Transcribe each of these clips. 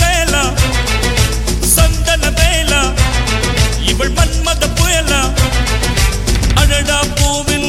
வேலா சந்தன வேலா இவள் மன்மத புயலா அழடா பூவின்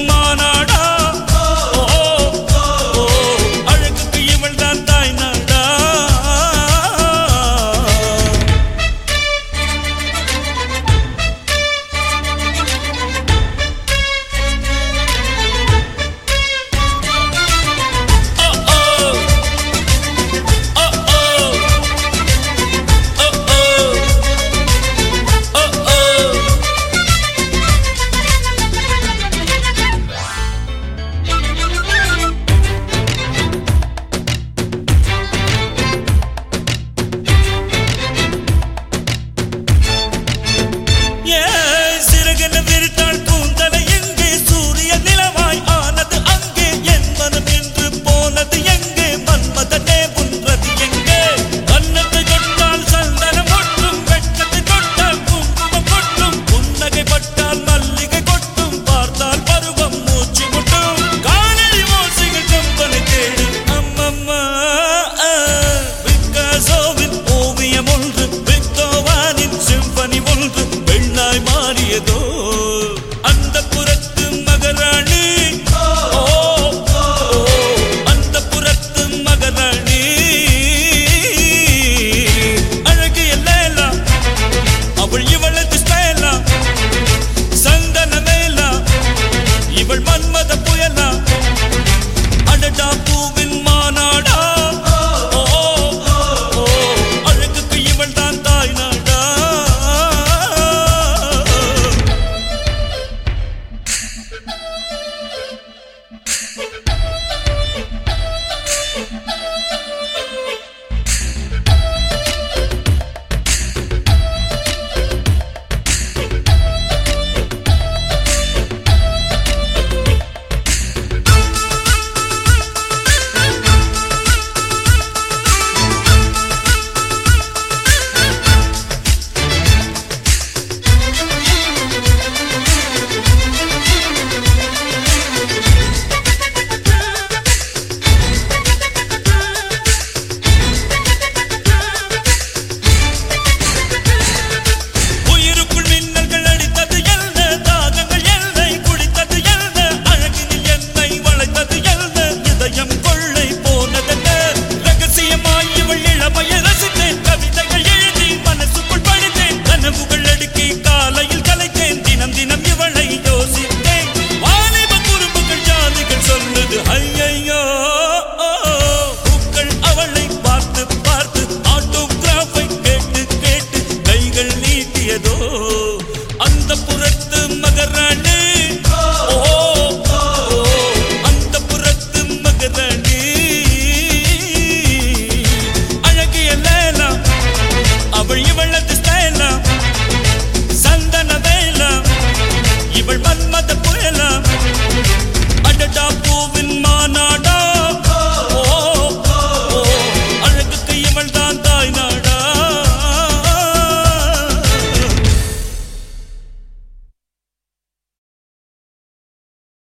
হারিয়ে দোষ ஐயையோ பூக்கள் அவளை பார்த்து பார்த்து ஆட்டோகிராஃபை கேட்டு கேட்டு கைகள் நீட்டியதோ அந்த புறத்து மகராணி. அந்த புறத்து மகராணி. அழகிய லேலா அவள் இவளது ஸ்டைலா சந்தன மாநாடு